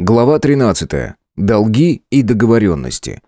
Глава 13. Долги и договоренности.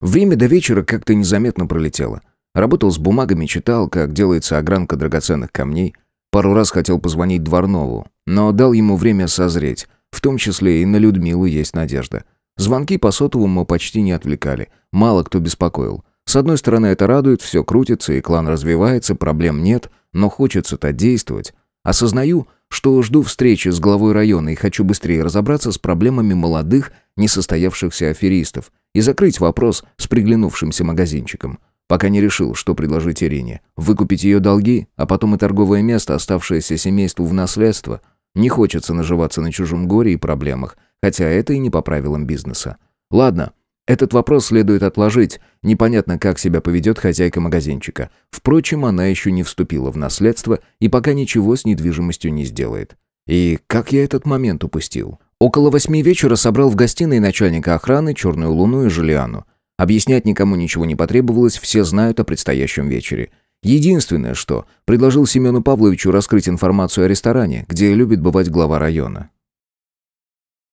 Время до вечера как-то незаметно пролетело. Работал с бумагами, читал, как делается огранка драгоценных камней. Пару раз хотел позвонить Дворнову, но дал ему время созреть. В том числе и на Людмилу есть надежда. Звонки по сотовому почти не отвлекали. Мало кто беспокоил. С одной стороны, это радует, все крутится, и клан развивается, проблем нет, но хочется-то действовать. Осознаю, что жду встречи с главой района и хочу быстрее разобраться с проблемами молодых, несостоявшихся аферистов и закрыть вопрос с приглянувшимся магазинчиком. Пока не решил, что предложить Ирине. Выкупить ее долги, а потом и торговое место, оставшееся семейству в наследство. Не хочется наживаться на чужом горе и проблемах, хотя это и не по правилам бизнеса. Ладно, этот вопрос следует отложить. Непонятно, как себя поведет хозяйка магазинчика. Впрочем, она еще не вступила в наследство и пока ничего с недвижимостью не сделает. И как я этот момент упустил? Около восьми вечера собрал в гостиной начальника охраны Черную Луну и Жулиану. Объяснять никому ничего не потребовалось, все знают о предстоящем вечере. Единственное, что предложил Семену Павловичу раскрыть информацию о ресторане, где любит бывать глава района.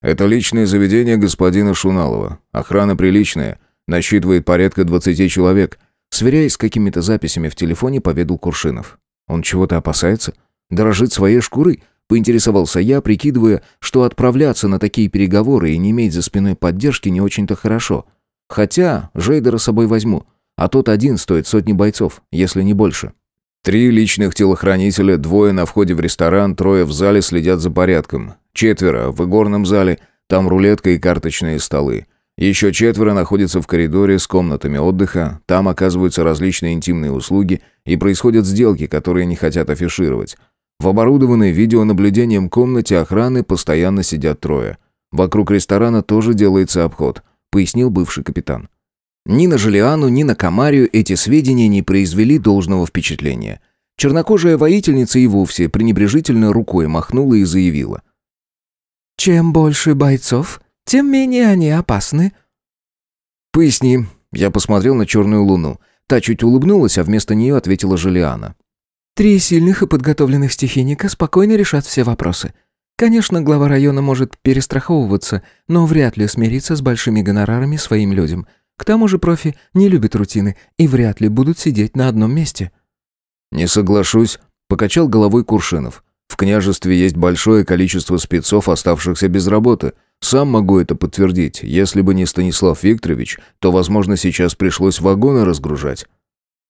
Это личное заведение господина Шуналова. Охрана приличная, насчитывает порядка 20 человек. Сверяясь с какими-то записями в телефоне, поведал Куршинов. Он чего-то опасается? Дорожит своей шкурой? Поинтересовался я, прикидывая, что отправляться на такие переговоры и не иметь за спиной поддержки не очень-то хорошо. Хотя Жейдера с собой возьму, а тот один стоит сотни бойцов, если не больше. Три личных телохранителя, двое на входе в ресторан, трое в зале следят за порядком. Четверо в игорном зале, там рулетка и карточные столы. Еще четверо находятся в коридоре с комнатами отдыха, там оказываются различные интимные услуги и происходят сделки, которые не хотят афишировать. В оборудованной видеонаблюдением комнате охраны постоянно сидят трое. Вокруг ресторана тоже делается обход, пояснил бывший капитан. Ни на Желиану, ни на Камарию эти сведения не произвели должного впечатления. Чернокожая воительница и вовсе пренебрежительно рукой махнула и заявила. «Чем больше бойцов, тем менее они опасны». «Поясни». Я посмотрел на черную луну. Та чуть улыбнулась, а вместо нее ответила Желиана. «Три сильных и подготовленных стихийника спокойно решат все вопросы. Конечно, глава района может перестраховываться, но вряд ли смириться с большими гонорарами своим людям». К тому же профи не любят рутины и вряд ли будут сидеть на одном месте. «Не соглашусь», — покачал головой Куршинов. «В княжестве есть большое количество спецов, оставшихся без работы. Сам могу это подтвердить. Если бы не Станислав Викторович, то, возможно, сейчас пришлось вагоны разгружать».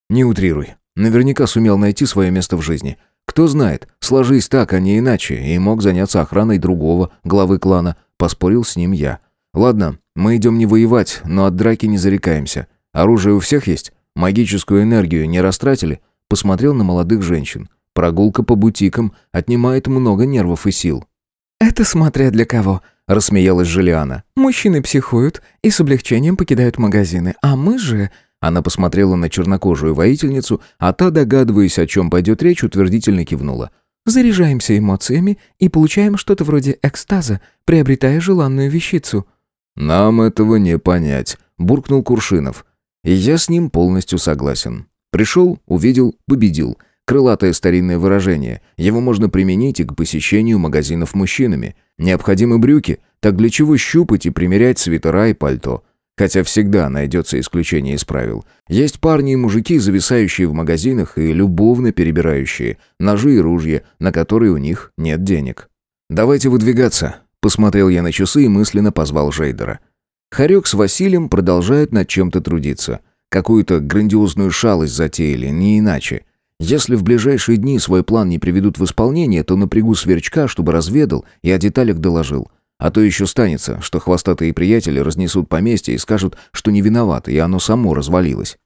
«Не утрируй. Наверняка сумел найти свое место в жизни. Кто знает, сложись так, а не иначе, и мог заняться охраной другого, главы клана», — поспорил с ним я. «Ладно, мы идем не воевать, но от драки не зарекаемся. Оружие у всех есть? Магическую энергию не растратили?» Посмотрел на молодых женщин. Прогулка по бутикам отнимает много нервов и сил. «Это смотря для кого», — рассмеялась Желиана. «Мужчины психуют и с облегчением покидают магазины, а мы же...» Она посмотрела на чернокожую воительницу, а та, догадываясь, о чем пойдет речь, утвердительно кивнула. «Заряжаемся эмоциями и получаем что-то вроде экстаза, приобретая желанную вещицу». «Нам этого не понять», — буркнул Куршинов. Я с ним полностью согласен. Пришел, увидел, победил. Крылатое старинное выражение. Его можно применить и к посещению магазинов мужчинами. Необходимы брюки, так для чего щупать и примерять свитера и пальто? Хотя всегда найдется исключение из правил. Есть парни и мужики, зависающие в магазинах и любовно перебирающие ножи и ружья, на которые у них нет денег. «Давайте выдвигаться», Посмотрел я на часы и мысленно позвал Жейдера. Харек с Василием продолжают над чем-то трудиться. Какую-то грандиозную шалость затеяли, не иначе. Если в ближайшие дни свой план не приведут в исполнение, то напрягу сверчка, чтобы разведал и о деталях доложил. А то еще станется, что хвостатые приятели разнесут поместье и скажут, что не виноваты, и оно само развалилось.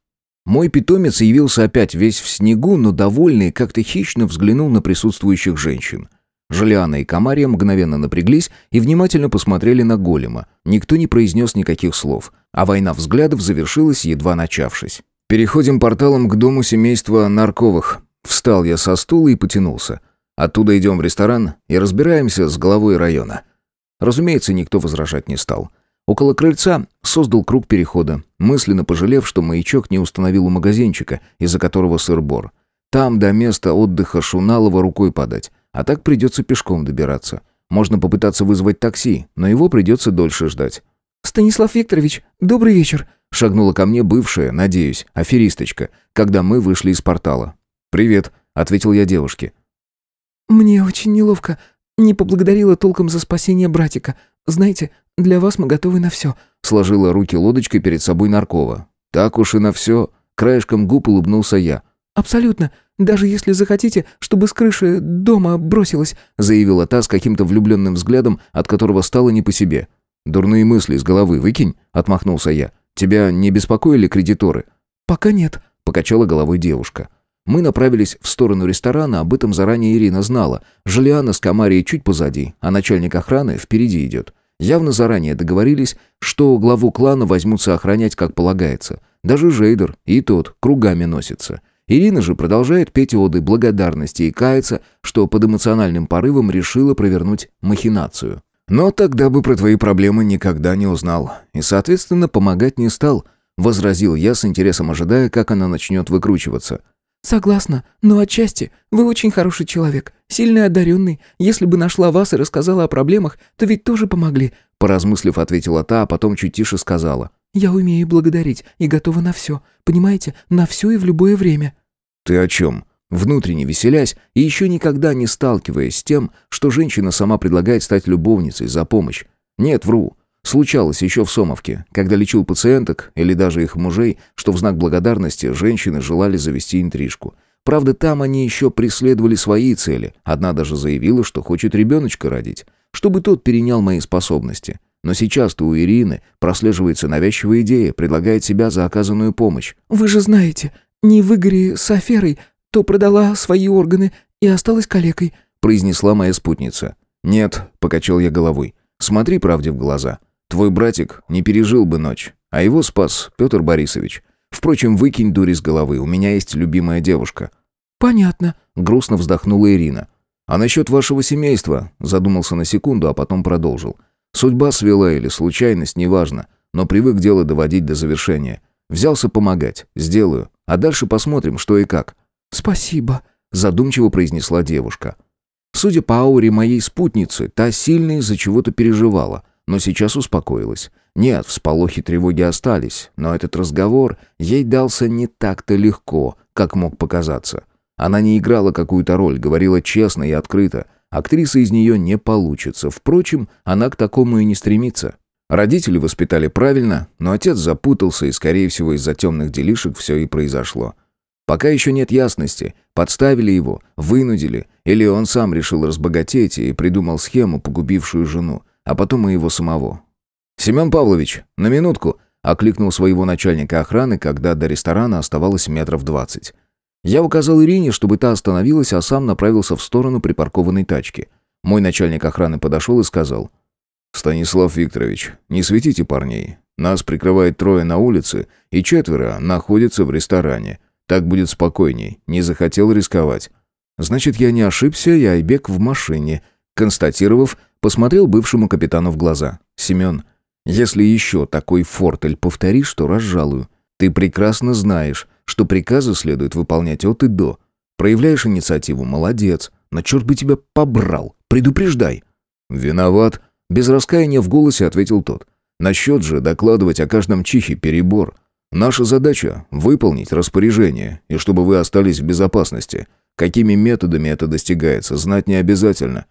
Мой питомец явился опять весь в снегу, но довольный, как-то хищно взглянул на присутствующих женщин. Жулиана и Камария мгновенно напряглись и внимательно посмотрели на голема. Никто не произнес никаких слов, а война взглядов завершилась, едва начавшись. «Переходим порталом к дому семейства Нарковых». Встал я со стула и потянулся. Оттуда идем в ресторан и разбираемся с главой района. Разумеется, никто возражать не стал. Около крыльца создал круг перехода, мысленно пожалев, что маячок не установил у магазинчика, из-за которого сыр-бор. Там до места отдыха Шуналова рукой подать. А так придется пешком добираться. Можно попытаться вызвать такси, но его придется дольше ждать. «Станислав Викторович, добрый вечер», — шагнула ко мне бывшая, надеюсь, аферисточка, когда мы вышли из портала. «Привет», — ответил я девушке. «Мне очень неловко. Не поблагодарила толком за спасение братика. Знаете, для вас мы готовы на все», — сложила руки лодочкой перед собой Наркова. «Так уж и на все», — краешком губ улыбнулся я. «Абсолютно. Даже если захотите, чтобы с крыши дома бросилась», заявила та с каким-то влюбленным взглядом, от которого стало не по себе. «Дурные мысли из головы выкинь», — отмахнулся я. «Тебя не беспокоили кредиторы?» «Пока нет», — покачала головой девушка. Мы направились в сторону ресторана, об этом заранее Ирина знала. Жулиана с Камарией чуть позади, а начальник охраны впереди идет. Явно заранее договорились, что главу клана возьмутся охранять как полагается. Даже Жейдер и тот кругами носится. Ирина же продолжает петь оды благодарности и кается, что под эмоциональным порывом решила провернуть махинацию. «Но тогда бы про твои проблемы никогда не узнал. И, соответственно, помогать не стал», — возразил я с интересом ожидая, как она начнет выкручиваться. «Согласна, но отчасти вы очень хороший человек, сильный одаренный. Если бы нашла вас и рассказала о проблемах, то ведь тоже помогли», — поразмыслив, ответила та, а потом чуть тише сказала. «Я умею благодарить и готова на все. Понимаете, на все и в любое время». «Ты о чем?» Внутренне веселясь и еще никогда не сталкиваясь с тем, что женщина сама предлагает стать любовницей за помощь. Нет, вру. Случалось еще в Сомовке, когда лечил пациенток или даже их мужей, что в знак благодарности женщины желали завести интрижку. Правда, там они еще преследовали свои цели. Одна даже заявила, что хочет ребеночка родить, чтобы тот перенял мои способности. Но сейчас-то у Ирины прослеживается навязчивая идея, предлагает себя за оказанную помощь. «Вы же знаете, не в Игоре с аферой, то продала свои органы и осталась калекой», произнесла моя спутница. «Нет», — покачал я головой, — «смотри правде в глаза. Твой братик не пережил бы ночь, а его спас Петр Борисович. Впрочем, выкинь дури с головы, у меня есть любимая девушка». «Понятно», — грустно вздохнула Ирина. «А насчет вашего семейства?» — задумался на секунду, а потом продолжил. Судьба свела или случайность, неважно, но привык дело доводить до завершения. Взялся помогать, сделаю, а дальше посмотрим, что и как». «Спасибо», — задумчиво произнесла девушка. Судя по ауре моей спутницы, та сильно из-за чего-то переживала, но сейчас успокоилась. Нет, всполохи тревоги остались, но этот разговор ей дался не так-то легко, как мог показаться. Она не играла какую-то роль, говорила честно и открыто, Актриса из нее не получится. Впрочем, она к такому и не стремится. Родители воспитали правильно, но отец запутался, и, скорее всего, из-за темных делишек все и произошло. Пока еще нет ясности, подставили его, вынудили, или он сам решил разбогатеть и придумал схему, погубившую жену, а потом и его самого. «Семен Павлович, на минутку!» — окликнул своего начальника охраны, когда до ресторана оставалось метров двадцать. Я указал Ирине, чтобы та остановилась, а сам направился в сторону припаркованной тачки. Мой начальник охраны подошел и сказал. «Станислав Викторович, не светите парней. Нас прикрывает трое на улице, и четверо находятся в ресторане. Так будет спокойней. Не захотел рисковать. Значит, я не ошибся, и Айбек в машине». Констатировав, посмотрел бывшему капитану в глаза. «Семен, если еще такой фортель повторишь, то разжалую. Ты прекрасно знаешь, что приказы следует выполнять от и до. Проявляешь инициативу, молодец. Но черт бы тебя побрал. Предупреждай. Виноват. Без раскаяния в голосе ответил тот. Насчет же докладывать о каждом чихе перебор. Наша задача — выполнить распоряжение, и чтобы вы остались в безопасности. Какими методами это достигается, знать не обязательно.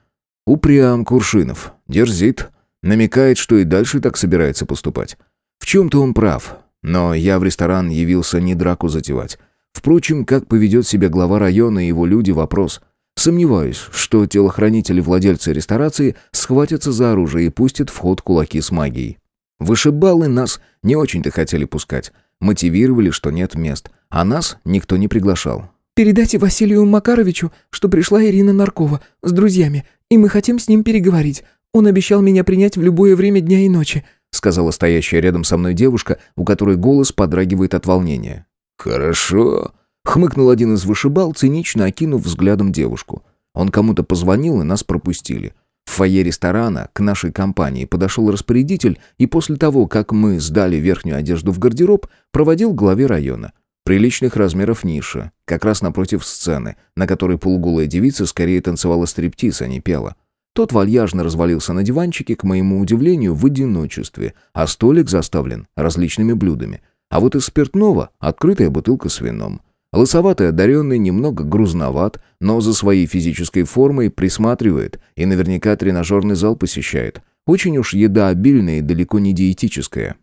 Упрям Куршинов. Дерзит. Намекает, что и дальше так собирается поступать. В чем-то он прав. Но я в ресторан явился не драку затевать. Впрочем, как поведет себя глава района и его люди – вопрос. Сомневаюсь, что телохранители-владельцы ресторации схватятся за оружие и пустят в ход кулаки с магией. Вышибалы нас не очень-то хотели пускать. Мотивировали, что нет мест. А нас никто не приглашал. «Передайте Василию Макаровичу, что пришла Ирина Наркова с друзьями, и мы хотим с ним переговорить. Он обещал меня принять в любое время дня и ночи сказала стоящая рядом со мной девушка, у которой голос подрагивает от волнения. «Хорошо», — хмыкнул один из вышибал, цинично окинув взглядом девушку. Он кому-то позвонил, и нас пропустили. Фойе ресторана к нашей компании подошел распорядитель и после того, как мы сдали верхнюю одежду в гардероб, проводил главе района. Приличных размеров ниша, как раз напротив сцены, на которой полуголая девица скорее танцевала стриптиз, а не пела. Тот вальяжно развалился на диванчике, к моему удивлению, в одиночестве, а столик заставлен различными блюдами. А вот из спиртного открытая бутылка с вином. Лысоватый одаренный немного грузноват, но за своей физической формой присматривает и наверняка тренажерный зал посещает. Очень уж еда обильная и далеко не диетическая.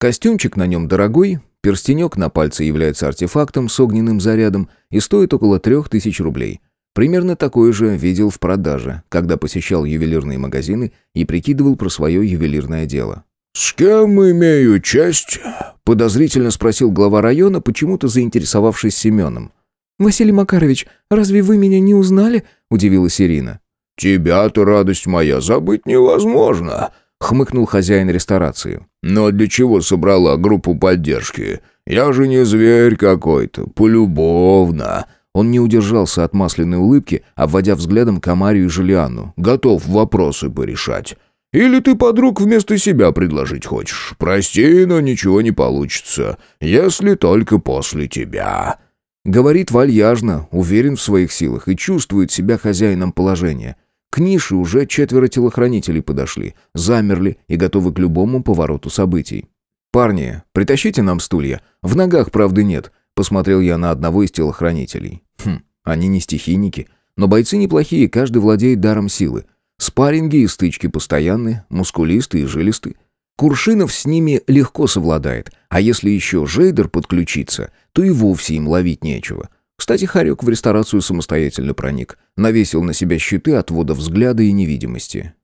Костюмчик на нем дорогой, перстенек на пальце является артефактом с огненным зарядом и стоит около трех тысяч рублей – Примерно такое же видел в продаже, когда посещал ювелирные магазины и прикидывал про свое ювелирное дело. «С кем имею честь?» — подозрительно спросил глава района, почему-то заинтересовавшись Семеном. «Василий Макарович, разве вы меня не узнали?» — удивилась Ирина. «Тебя-то, радость моя, забыть невозможно», — хмыкнул хозяин ресторации. «Но для чего собрала группу поддержки? Я же не зверь какой-то, полюбовно». Он не удержался от масляной улыбки, обводя взглядом Камарию и Жулиану. «Готов вопросы порешать. Или ты подруг вместо себя предложить хочешь? Прости, но ничего не получится, если только после тебя». Говорит вальяжно, уверен в своих силах и чувствует себя хозяином положения. К нише уже четверо телохранителей подошли, замерли и готовы к любому повороту событий. «Парни, притащите нам стулья. В ногах, правды, нет. Посмотрел я на одного из телохранителей. Хм, они не стихийники, но бойцы неплохие, каждый владеет даром силы. Спарринги и стычки постоянные, мускулистые и жилистые. Куршинов с ними легко совладает, а если еще Жейдер подключится, то и вовсе им ловить нечего. Кстати, Харек в ресторацию самостоятельно проник, навесил на себя щиты отвода взгляда и невидимости.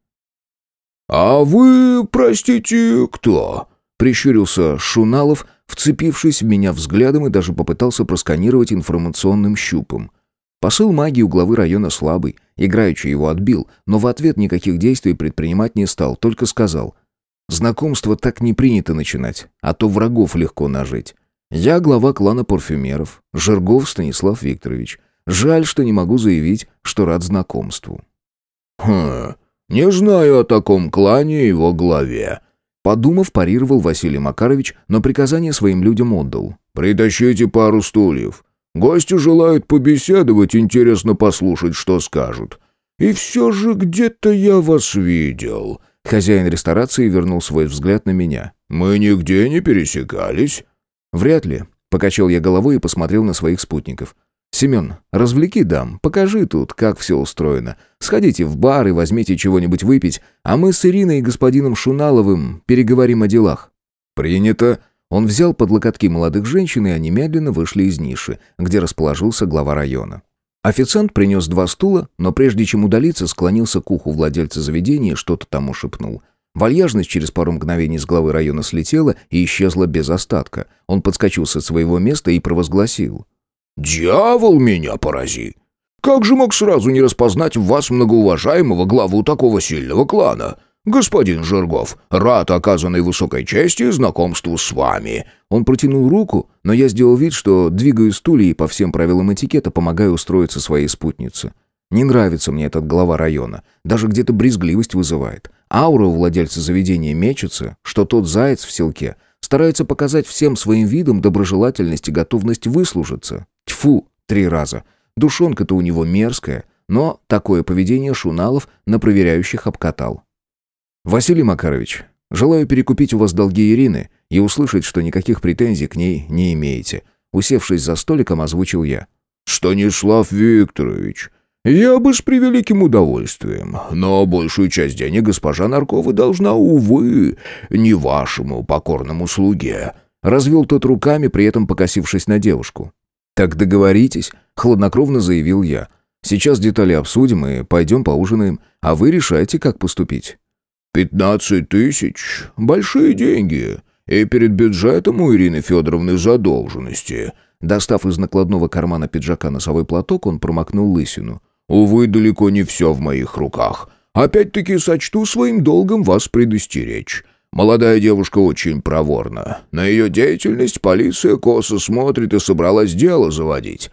«А вы, простите, кто?» — прищурился Шуналов, вцепившись в меня взглядом и даже попытался просканировать информационным щупом. Посыл магии у главы района слабый, играючи его отбил, но в ответ никаких действий предпринимать не стал, только сказал «Знакомство так не принято начинать, а то врагов легко нажить. Я глава клана парфюмеров, Жиргов Станислав Викторович. Жаль, что не могу заявить, что рад знакомству». «Хм, не знаю о таком клане и его главе», Подумав, парировал Василий Макарович, но приказание своим людям отдал. «Притащите пару стульев. Гости желают побеседовать, интересно послушать, что скажут. И все же где-то я вас видел». Хозяин ресторации вернул свой взгляд на меня. «Мы нигде не пересекались?» «Вряд ли», — покачал я головой и посмотрел на своих спутников. «Семен, развлеки дам, покажи тут, как все устроено. Сходите в бар и возьмите чего-нибудь выпить, а мы с Ириной и господином Шуналовым переговорим о делах». «Принято». Он взял под локотки молодых женщин, и они медленно вышли из ниши, где расположился глава района. Официант принес два стула, но прежде чем удалиться, склонился к уху владельца заведения и что-то тому шепнул. Вальяжность через пару мгновений с главы района слетела и исчезла без остатка. Он подскочил со своего места и провозгласил. «Дьявол меня порази! Как же мог сразу не распознать в вас многоуважаемого главу такого сильного клана? Господин Жиргов, рад оказанной высокой чести и знакомству с вами». Он протянул руку, но я сделал вид, что двигаю стулья и по всем правилам этикета помогаю устроиться своей спутнице. Не нравится мне этот глава района, даже где-то брезгливость вызывает. Аура у владельца заведения мечется, что тот заяц в селке старается показать всем своим видом доброжелательность и готовность выслужиться. Тьфу, три раза. Душонка-то у него мерзкая, но такое поведение Шуналов на проверяющих обкатал. «Василий Макарович, желаю перекупить у вас долги Ирины и услышать, что никаких претензий к ней не имеете». Усевшись за столиком, озвучил я. «Станислав Викторович, я бы с превеликим удовольствием, но большую часть денег госпожа Наркова должна, увы, не вашему покорному слуге». Развел тот руками, при этом покосившись на девушку. «Так договоритесь», — хладнокровно заявил я. «Сейчас детали обсудим и пойдем поужинаем, а вы решайте, как поступить». «Пятнадцать тысяч? Большие деньги. И перед бюджетом у Ирины Федоровны задолженности». Достав из накладного кармана пиджака носовой платок, он промокнул лысину. «Увы, далеко не все в моих руках. Опять-таки сочту своим долгом вас предостеречь. Молодая девушка очень проворна. На ее деятельность полиция косо смотрит и собралась дело заводить.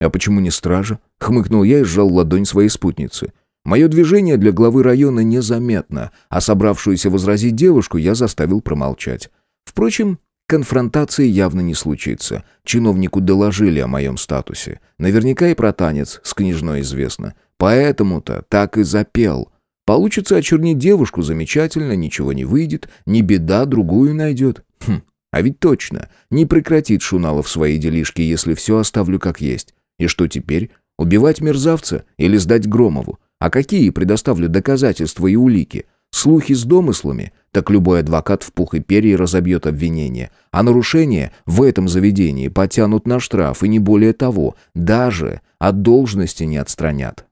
«А почему не стража?» — хмыкнул я и сжал ладонь своей спутницы. Мое движение для главы района незаметно, а собравшуюся возразить девушку я заставил промолчать. Впрочем, конфронтации явно не случится. Чиновнику доложили о моем статусе. Наверняка и про танец с княжной известно. Поэтому-то так и запел — Получится очернить девушку замечательно, ничего не выйдет, не беда, другую найдет. Хм, а ведь точно, не прекратит Шуналов свои делишки, если все оставлю как есть. И что теперь? Убивать мерзавца или сдать Громову? А какие предоставлю доказательства и улики? Слухи с домыслами? Так любой адвокат в пух и перья разобьет обвинение. А нарушения в этом заведении потянут на штраф, и не более того, даже от должности не отстранят.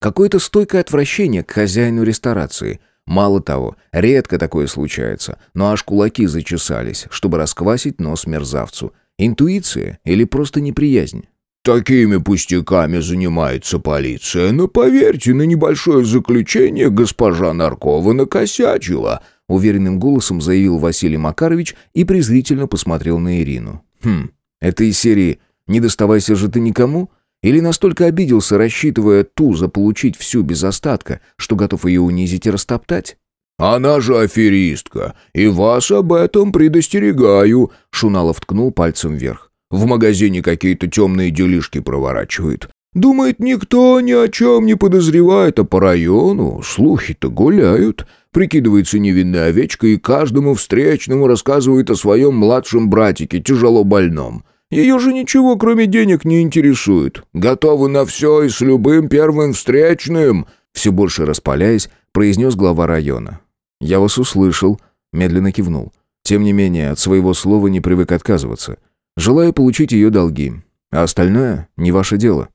Какое-то стойкое отвращение к хозяину ресторации. Мало того, редко такое случается, но аж кулаки зачесались, чтобы расквасить нос мерзавцу. Интуиция или просто неприязнь? Такими пустяками занимается полиция, но поверьте, на небольшое заключение госпожа Наркова накосячила», уверенным голосом заявил Василий Макарович и презрительно посмотрел на Ирину. «Хм, это из серии «Не доставайся же ты никому»?» Или настолько обиделся, рассчитывая ту заполучить всю без остатка, что готов ее унизить и растоптать? «Она же аферистка, и вас об этом предостерегаю», — Шуналов ткнул пальцем вверх. «В магазине какие-то темные делишки проворачивает. Думает, никто ни о чем не подозревает, а по району слухи-то гуляют. Прикидывается невинной овечкой и каждому встречному рассказывает о своем младшем братике, тяжело больном. Ее же ничего, кроме денег, не интересует. Готовы на все и с любым первым встречным!» Все больше распаляясь, произнес глава района. «Я вас услышал», — медленно кивнул. «Тем не менее, от своего слова не привык отказываться. Желаю получить ее долги, а остальное не ваше дело».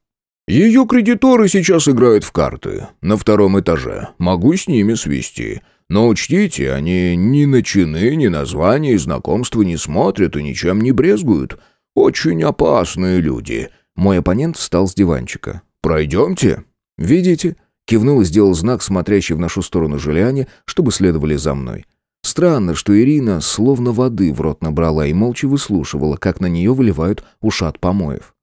«Ее кредиторы сейчас играют в карты. На втором этаже. Могу с ними свести. Но учтите, они ни на чины, ни на звания и знакомства не смотрят и ничем не брезгуют. Очень опасные люди». Мой оппонент встал с диванчика. «Пройдемте». «Видите?» Кивнул и сделал знак, смотрящий в нашу сторону Желиане, чтобы следовали за мной. Странно, что Ирина словно воды в рот набрала и молча выслушивала, как на нее выливают ушат помоев.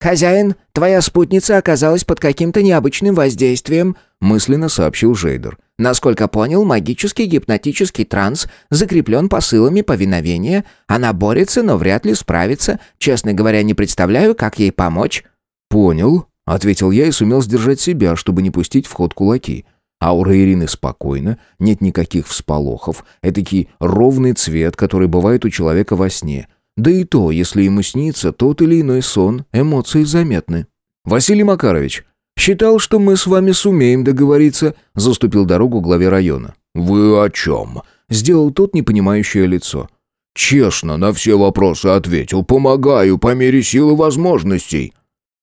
«Хозяин, твоя спутница оказалась под каким-то необычным воздействием», мысленно сообщил Жейдер. «Насколько понял, магический гипнотический транс закреплен посылами повиновения. Она борется, но вряд ли справится. Честно говоря, не представляю, как ей помочь». «Понял», — ответил я и сумел сдержать себя, чтобы не пустить в ход кулаки. Аура Ирины спокойна, нет никаких всполохов. Этакий ровный цвет, который бывает у человека во сне — да и то, если ему снится тот или иной сон, эмоции заметны. «Василий Макарович, считал, что мы с вами сумеем договориться», заступил дорогу главе района. «Вы о чем?» Сделал тот непонимающее лицо. «Честно, на все вопросы ответил. Помогаю по мере силы возможностей».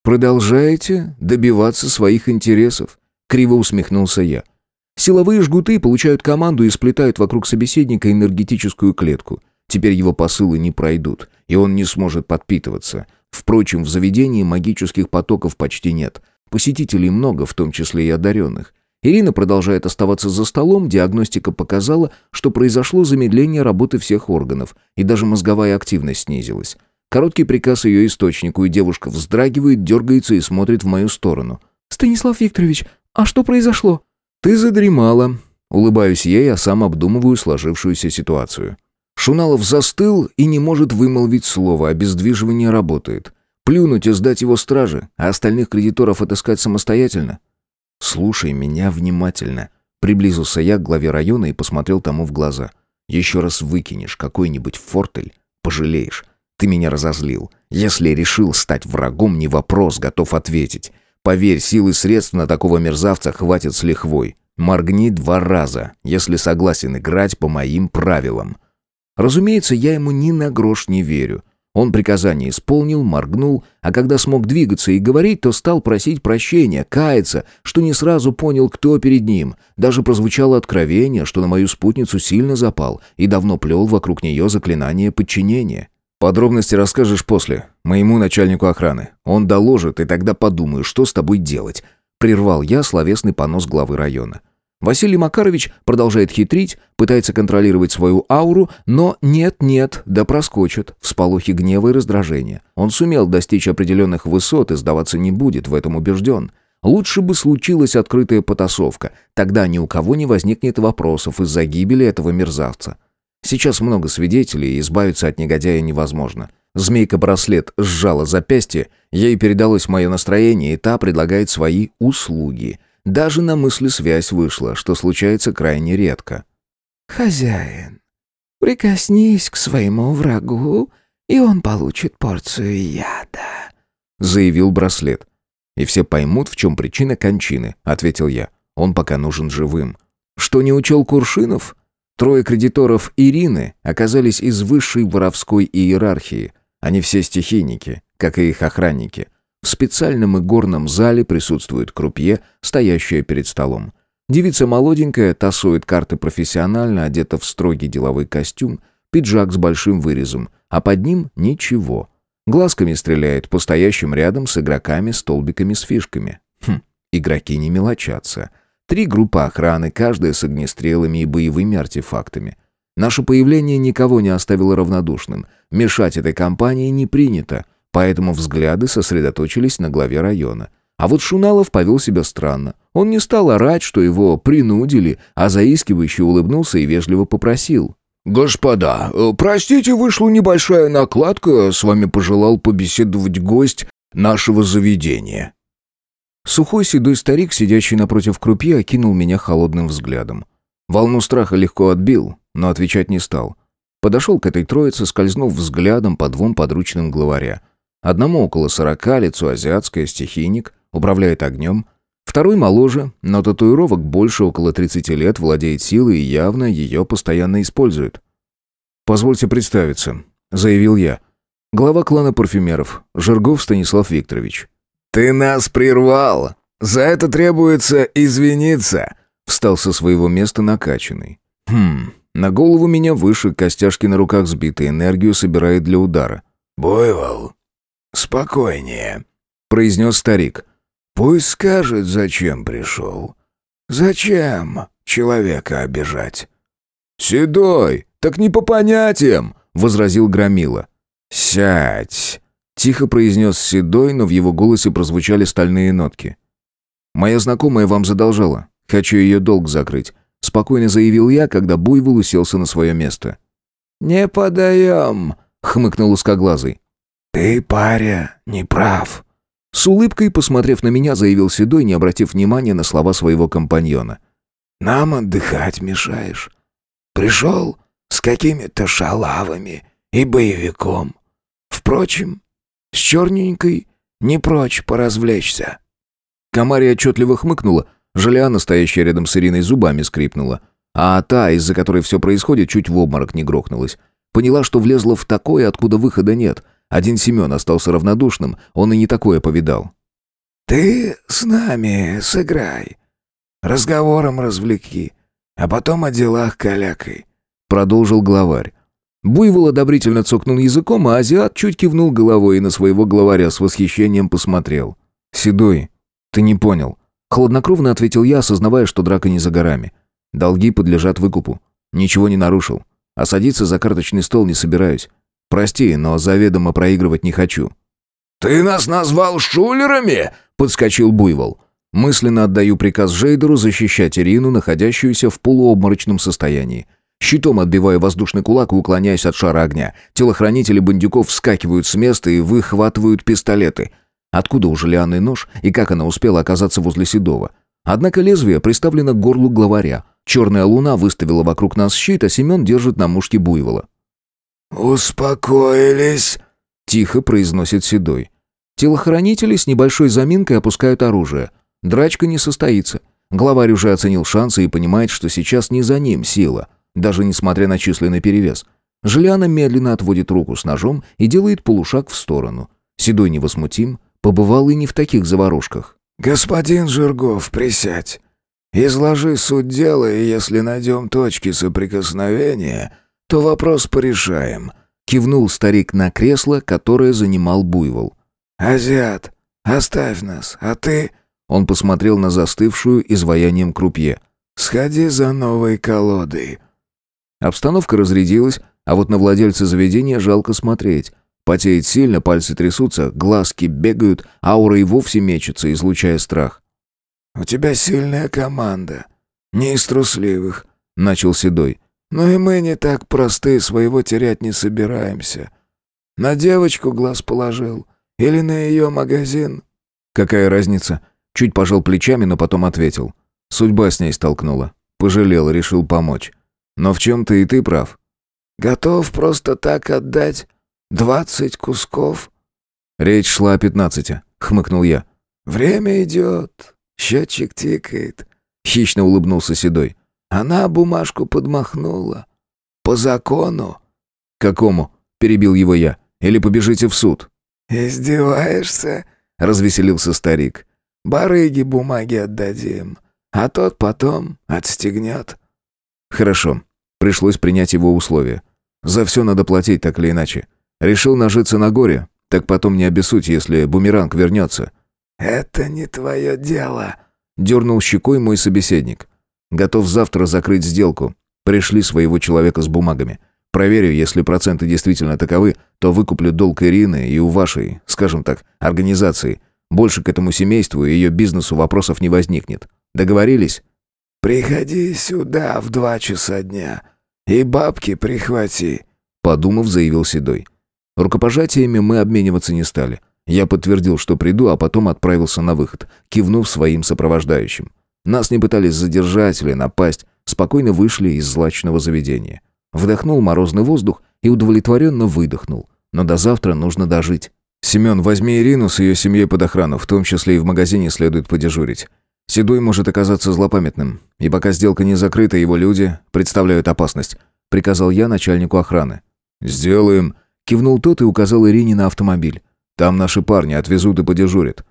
«Продолжаете добиваться своих интересов?» Криво усмехнулся я. Силовые жгуты получают команду и сплетают вокруг собеседника энергетическую клетку. Теперь его посылы не пройдут, и он не сможет подпитываться. Впрочем, в заведении магических потоков почти нет. Посетителей много, в том числе и одаренных. Ирина продолжает оставаться за столом, диагностика показала, что произошло замедление работы всех органов, и даже мозговая активность снизилась. Короткий приказ ее источнику, и девушка вздрагивает, дергается и смотрит в мою сторону. «Станислав Викторович, а что произошло?» «Ты задремала». Улыбаюсь ей, а сам обдумываю сложившуюся ситуацию. Шуналов застыл и не может вымолвить слово, обездвиживание работает. Плюнуть и сдать его страже, а остальных кредиторов отыскать самостоятельно? «Слушай меня внимательно», — приблизился я к главе района и посмотрел тому в глаза. «Еще раз выкинешь какой-нибудь фортель, пожалеешь. Ты меня разозлил. Если решил стать врагом, не вопрос, готов ответить. Поверь, силы средств на такого мерзавца хватит с лихвой. Моргни два раза, если согласен играть по моим правилам». Разумеется, я ему ни на грош не верю. Он приказание исполнил, моргнул, а когда смог двигаться и говорить, то стал просить прощения, каяться, что не сразу понял, кто перед ним. Даже прозвучало откровение, что на мою спутницу сильно запал и давно плел вокруг нее заклинание подчинения. «Подробности расскажешь после, моему начальнику охраны. Он доложит, и тогда подумаю, что с тобой делать», — прервал я словесный понос главы района. Василий Макарович продолжает хитрить, пытается контролировать свою ауру, но нет-нет, да проскочит, всполохи гнева и раздражения. Он сумел достичь определенных высот и сдаваться не будет, в этом убежден. Лучше бы случилась открытая потасовка, тогда ни у кого не возникнет вопросов из-за гибели этого мерзавца. Сейчас много свидетелей, и избавиться от негодяя невозможно. Змейка-браслет сжала запястье, ей передалось мое настроение, и та предлагает свои услуги – Даже на мысли связь вышла, что случается крайне редко. «Хозяин, прикоснись к своему врагу, и он получит порцию яда», — заявил браслет. «И все поймут, в чем причина кончины», — ответил я. «Он пока нужен живым». Что не учел Куршинов? Трое кредиторов Ирины оказались из высшей воровской иерархии. Они все стихийники, как и их охранники. В специальном игорном зале присутствует крупье, стоящая перед столом. Девица молоденькая, тасует карты профессионально, одета в строгий деловой костюм, пиджак с большим вырезом, а под ним ничего. Глазками стреляет по стоящим рядом с игроками столбиками с фишками. Хм, игроки не мелочатся. Три группы охраны, каждая с огнестрелами и боевыми артефактами. Наше появление никого не оставило равнодушным. Мешать этой компании не принято, поэтому взгляды сосредоточились на главе района. А вот Шуналов повел себя странно. Он не стал орать, что его принудили, а заискивающе улыбнулся и вежливо попросил. «Господа, э, простите, вышла небольшая накладка, с вами пожелал побеседовать гость нашего заведения». Сухой седой старик, сидящий напротив крупье, окинул меня холодным взглядом. Волну страха легко отбил, но отвечать не стал. Подошел к этой троице, скользнув взглядом по двум подручным главаря. Одному около сорока, лицо азиатское, стихийник, управляет огнем. Второй моложе, но татуировок больше, около тридцати лет, владеет силой и явно ее постоянно использует. «Позвольте представиться», — заявил я. Глава клана парфюмеров, Жиргов Станислав Викторович. «Ты нас прервал! За это требуется извиниться!» Встал со своего места накачанный. «Хм, на голову меня выше, костяшки на руках сбиты, энергию собирает для удара». «Буйвол, спокойнее», — произнес старик. «Пусть скажет, зачем пришел. Зачем человека обижать?» «Седой, так не по понятиям», — возразил Громила. «Сядь!» Тихо произнес Седой, но в его голосе прозвучали стальные нотки. «Моя знакомая вам задолжала. Хочу ее долг закрыть», — спокойно заявил я, когда Буйвол уселся на свое место. «Не подаем», — хмыкнул узкоглазый. «Ты, паря, не прав». С улыбкой, посмотрев на меня, заявил Седой, не обратив внимания на слова своего компаньона. «Нам отдыхать мешаешь. Пришел с какими-то шалавами и боевиком. Впрочем, с черненькой не прочь поразвлечься». Камария отчетливо хмыкнула, Желиана, стоящая рядом с Ириной, зубами скрипнула. А та, из-за которой все происходит, чуть в обморок не грохнулась. Поняла, что влезла в такое, откуда выхода нет. Один Семен остался равнодушным, он и не такое повидал. «Ты с нами сыграй. Разговором развлеки, а потом о делах калякой», — продолжил главарь. Буйвол одобрительно цокнул языком, а азиат чуть кивнул головой и на своего главаря с восхищением посмотрел. «Седой, ты не понял». Хладнокровно ответил я, осознавая, что драка не за горами. Долги подлежат выкупу. Ничего не нарушил. А садиться за карточный стол не собираюсь. Прости, но заведомо проигрывать не хочу». «Ты нас назвал шулерами?» — подскочил Буйвол. Мысленно отдаю приказ Жейдеру защищать Ирину, находящуюся в полуобморочном состоянии. Щитом отбиваю воздушный кулак и уклоняюсь от шара огня. Телохранители бандюков вскакивают с места и выхватывают пистолеты. Откуда у Желианы нож и как она успела оказаться возле Седова? Однако лезвие приставлено к горлу главаря. Черная луна выставила вокруг нас щит, а Семен держит на мушке буйвола. «Успокоились», — тихо произносит Седой. Телохранители с небольшой заминкой опускают оружие. Драчка не состоится. Главарь уже оценил шансы и понимает, что сейчас не за ним сила — даже несмотря на численный перевес. Желиана медленно отводит руку с ножом и делает полушаг в сторону. Седой невозмутим, побывал и не в таких заварушках. «Господин Жиргов, присядь. Изложи суть дела, и если найдем точки соприкосновения, то вопрос порешаем», — кивнул старик на кресло, которое занимал Буйвол. «Азиат, оставь нас, а ты...» Он посмотрел на застывшую изваянием крупье. «Сходи за новой колодой. Обстановка разрядилась, а вот на владельца заведения жалко смотреть. Потеет сильно, пальцы трясутся, глазки бегают, аура и вовсе мечется, излучая страх. «У тебя сильная команда. Не из трусливых», — начал Седой. «Но и мы не так просты, своего терять не собираемся. На девочку глаз положил или на ее магазин?» «Какая разница?» Чуть пожал плечами, но потом ответил. Судьба с ней столкнула. Пожалел, решил помочь. Но в чем-то и ты прав. Готов просто так отдать двадцать кусков? Речь шла о пятнадцати, хмыкнул я. Время идет, счетчик тикает. Хищно улыбнулся Седой. Она бумажку подмахнула. По закону. Какому? Перебил его я. Или побежите в суд? Издеваешься? Развеселился старик. Барыги бумаги отдадим, а тот потом отстегнет. Хорошо. Пришлось принять его условия. За все надо платить, так или иначе. Решил нажиться на горе, так потом не обессудь, если бумеранг вернется. «Это не твое дело», — дернул щекой мой собеседник. «Готов завтра закрыть сделку. Пришли своего человека с бумагами. Проверю, если проценты действительно таковы, то выкуплю долг Ирины и у вашей, скажем так, организации. Больше к этому семейству и ее бизнесу вопросов не возникнет. Договорились?» «Приходи сюда в два часа дня и бабки прихвати», — подумав, заявил Седой. Рукопожатиями мы обмениваться не стали. Я подтвердил, что приду, а потом отправился на выход, кивнув своим сопровождающим. Нас не пытались задержать или напасть, спокойно вышли из злачного заведения. Вдохнул морозный воздух и удовлетворенно выдохнул. Но до завтра нужно дожить. «Семен, возьми Ирину с ее семьей под охрану, в том числе и в магазине следует подежурить. Седой может оказаться злопамятным, и пока сделка не закрыта, его люди представляют опасность», — приказал я начальнику охраны. «Сделаем», — кивнул тот и указал Ирине на автомобиль. Там наши парни отвезут и подежурят».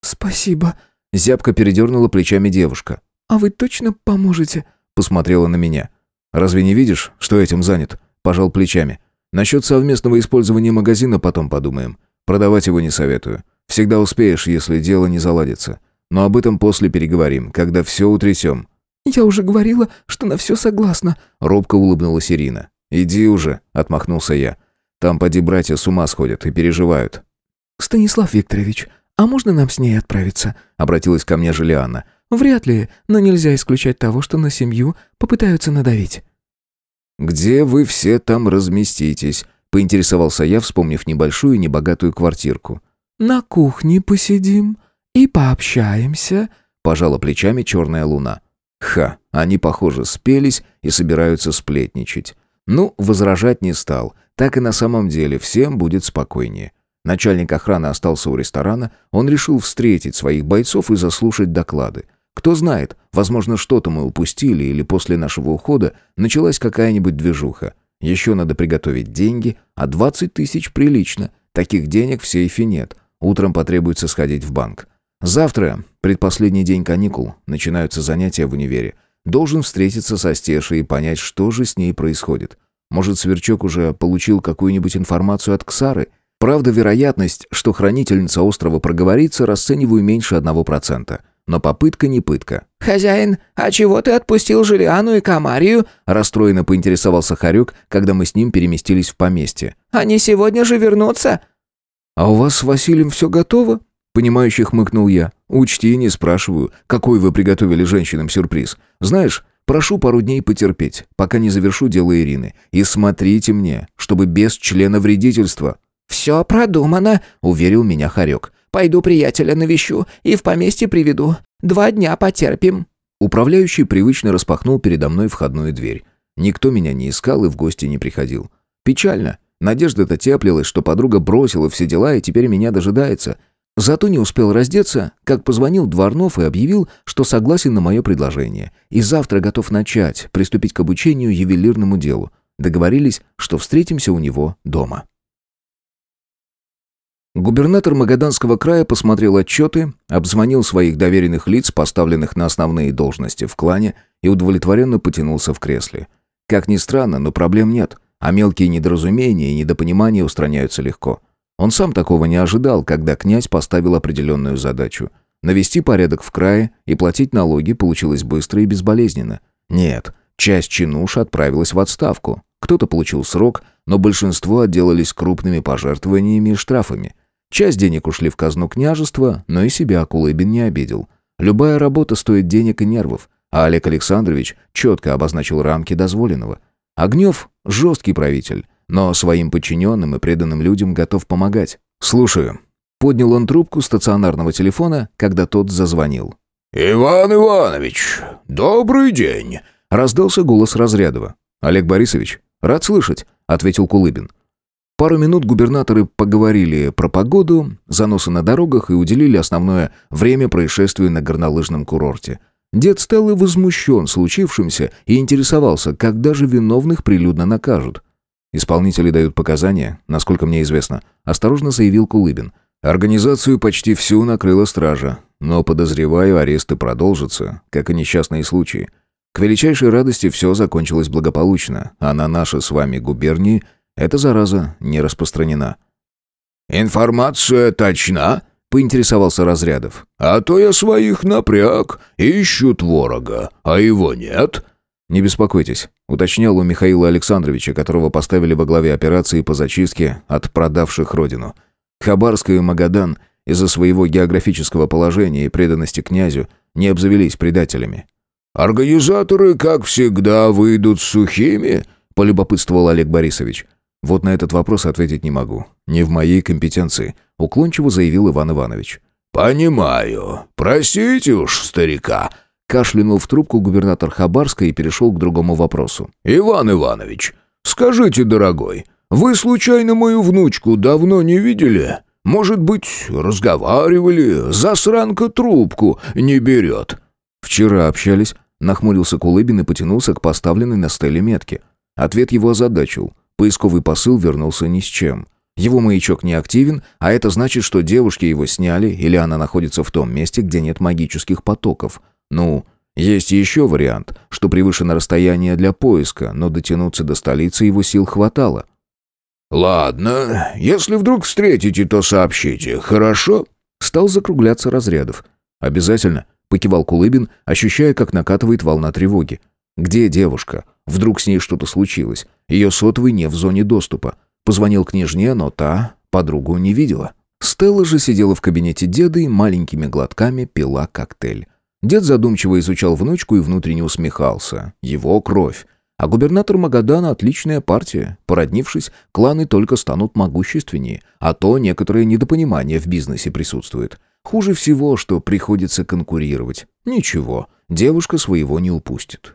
«Спасибо», — зябко передернула плечами девушка. «А вы точно поможете?» — посмотрела на меня. «Разве не видишь, что этим занят?» — пожал плечами. «Насчет совместного использования магазина потом подумаем. Продавать его не советую. Всегда успеешь, если дело не заладится. Но об этом после переговорим, когда все утрясем». «Я уже говорила, что на все согласна», — робко улыбнулась Ирина. «Иди уже», — отмахнулся я. «Там поди братья с ума сходят и переживают. «Станислав Викторович, а можно нам с ней отправиться?» — обратилась ко мне Желианна. «Вряд ли, но нельзя исключать того, что на семью попытаются надавить». «Где вы все там разместитесь?» — поинтересовался я, вспомнив небольшую небогатую квартирку. «На кухне посидим и пообщаемся», — пожала плечами черная луна. «Ха, они, похоже, спелись и собираются сплетничать. Ну, возражать не стал. Так и на самом деле всем будет спокойнее. Начальник охраны остался у ресторана, он решил встретить своих бойцов и заслушать доклады. Кто знает, возможно, что-то мы упустили или после нашего ухода началась какая-нибудь движуха. Еще надо приготовить деньги, а 20 тысяч прилично. Таких денег в сейфе нет. Утром потребуется сходить в банк. Завтра, предпоследний день каникул, начинаются занятия в универе. Должен встретиться со Стешей и понять, что же с ней происходит. Может, Сверчок уже получил какую-нибудь информацию от Ксары – Правда, вероятность, что хранительница острова проговорится, расцениваю меньше одного процента. Но попытка не пытка. «Хозяин, а чего ты отпустил Желиану и Камарию?» Расстроенно поинтересовался Харюк, когда мы с ним переместились в поместье. «Они сегодня же вернутся?» «А у вас с Василием все готово?» Понимающе хмыкнул я. «Учти, не спрашиваю, какой вы приготовили женщинам сюрприз. Знаешь, прошу пару дней потерпеть, пока не завершу дело Ирины. И смотрите мне, чтобы без члена вредительства». «Все продумано», — уверил меня Харек. «Пойду приятеля навещу и в поместье приведу. Два дня потерпим». Управляющий привычно распахнул передо мной входную дверь. Никто меня не искал и в гости не приходил. Печально. Надежда-то теплилась, что подруга бросила все дела и теперь меня дожидается. Зато не успел раздеться, как позвонил Дворнов и объявил, что согласен на мое предложение. И завтра готов начать, приступить к обучению ювелирному делу. Договорились, что встретимся у него дома. Губернатор Магаданского края посмотрел отчеты, обзвонил своих доверенных лиц, поставленных на основные должности в клане, и удовлетворенно потянулся в кресле. Как ни странно, но проблем нет, а мелкие недоразумения и недопонимания устраняются легко. Он сам такого не ожидал, когда князь поставил определенную задачу. Навести порядок в крае и платить налоги получилось быстро и безболезненно. Нет, часть чинуш отправилась в отставку. Кто-то получил срок, но большинство отделались крупными пожертвованиями и штрафами. Часть денег ушли в казну княжества, но и себя Кулыбин не обидел. Любая работа стоит денег и нервов, а Олег Александрович четко обозначил рамки дозволенного. Огнев – жесткий правитель, но своим подчиненным и преданным людям готов помогать. «Слушаю», Поднял он трубку стационарного телефона, когда тот зазвонил. «Иван Иванович, добрый день!» — раздался голос Разрядова. «Олег Борисович, рад слышать», — ответил Кулыбин. Пару минут губернаторы поговорили про погоду, заносы на дорогах и уделили основное время происшествию на горнолыжном курорте. Дед Стеллы возмущен случившимся и интересовался, когда же виновных прилюдно накажут. Исполнители дают показания, насколько мне известно, осторожно заявил Кулыбин. Организацию почти всю накрыла стража, но, подозреваю, аресты продолжатся, как и несчастные случаи. К величайшей радости все закончилось благополучно, а на наши с вами губернии – эта зараза не распространена. «Информация точна?» — поинтересовался Разрядов. «А то я своих напряг, ищут ворога, а его нет». «Не беспокойтесь», — уточнял у Михаила Александровича, которого поставили во главе операции по зачистке от продавших родину. Хабарск и Магадан из-за своего географического положения и преданности князю не обзавелись предателями. «Организаторы, как всегда, выйдут сухими?» — полюбопытствовал Олег Борисович. «Вот на этот вопрос ответить не могу. Не в моей компетенции», — уклончиво заявил Иван Иванович. «Понимаю. Простите уж старика», — кашлянул в трубку губернатор Хабарска и перешел к другому вопросу. «Иван Иванович, скажите, дорогой, вы случайно мою внучку давно не видели? Может быть, разговаривали? Засранка трубку не берет». «Вчера общались», — нахмурился Кулыбин и потянулся к поставленной на стеле метке. Ответ его озадачил. Поисковый посыл вернулся ни с чем. Его маячок не активен, а это значит, что девушки его сняли или она находится в том месте, где нет магических потоков. Ну, есть еще вариант, что превышено расстояние для поиска, но дотянуться до столицы его сил хватало. «Ладно, если вдруг встретите, то сообщите, хорошо?» Стал закругляться разрядов. «Обязательно», — покивал Кулыбин, ощущая, как накатывает волна тревоги. «Где девушка? Вдруг с ней что-то случилось? Ее сотовый не в зоне доступа. Позвонил княжне, но та подругу не видела. Стелла же сидела в кабинете деда и маленькими глотками пила коктейль. Дед задумчиво изучал внучку и внутренне усмехался. Его кровь. А губернатор Магадана – отличная партия. Породнившись, кланы только станут могущественнее, а то некоторое недопонимание в бизнесе присутствует. Хуже всего, что приходится конкурировать. Ничего, девушка своего не упустит.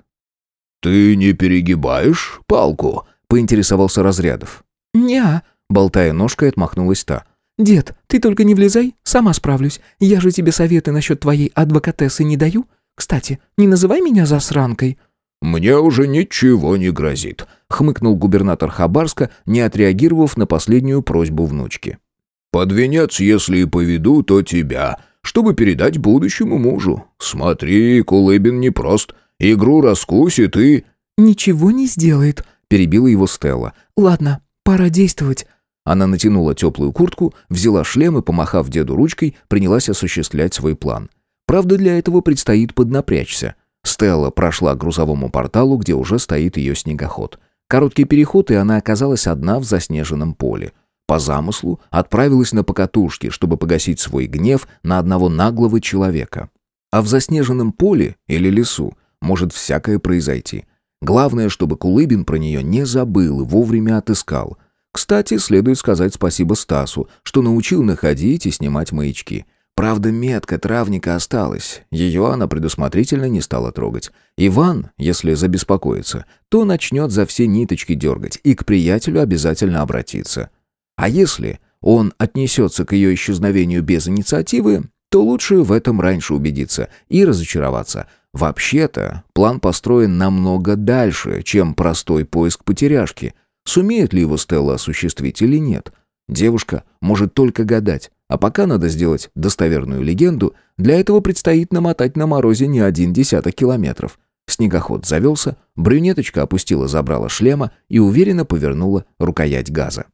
«Ты не перегибаешь палку?» — поинтересовался Разрядов. «Не-а», болтая ножкой, отмахнулась та. «Дед, ты только не влезай, сама справлюсь. Я же тебе советы насчет твоей адвокатессы не даю. Кстати, не называй меня засранкой». «Мне уже ничего не грозит», — хмыкнул губернатор Хабарска, не отреагировав на последнюю просьбу внучки. «Под венец, если и поведу, то тебя, чтобы передать будущему мужу. Смотри, Кулыбин непрост, Игру раскусит и...» «Ничего не сделает», — перебила его Стелла. «Ладно, пора действовать». Она натянула теплую куртку, взяла шлем и, помахав деду ручкой, принялась осуществлять свой план. Правда, для этого предстоит поднапрячься. Стелла прошла к грузовому порталу, где уже стоит ее снегоход. Короткий переход, и она оказалась одна в заснеженном поле. По замыслу отправилась на покатушки, чтобы погасить свой гнев на одного наглого человека. А в заснеженном поле или лесу может всякое произойти. Главное, чтобы Кулыбин про нее не забыл и вовремя отыскал. Кстати, следует сказать спасибо Стасу, что научил находить и снимать маячки. Правда, метка травника осталась. Ее она предусмотрительно не стала трогать. Иван, если забеспокоится, то начнет за все ниточки дергать и к приятелю обязательно обратиться. А если он отнесется к ее исчезновению без инициативы, то лучше в этом раньше убедиться и разочароваться – Вообще-то, план построен намного дальше, чем простой поиск потеряшки. Сумеет ли его Стелла осуществить или нет? Девушка может только гадать, а пока надо сделать достоверную легенду, для этого предстоит намотать на морозе не один десяток километров. Снегоход завелся, брюнеточка опустила забрала шлема и уверенно повернула рукоять газа.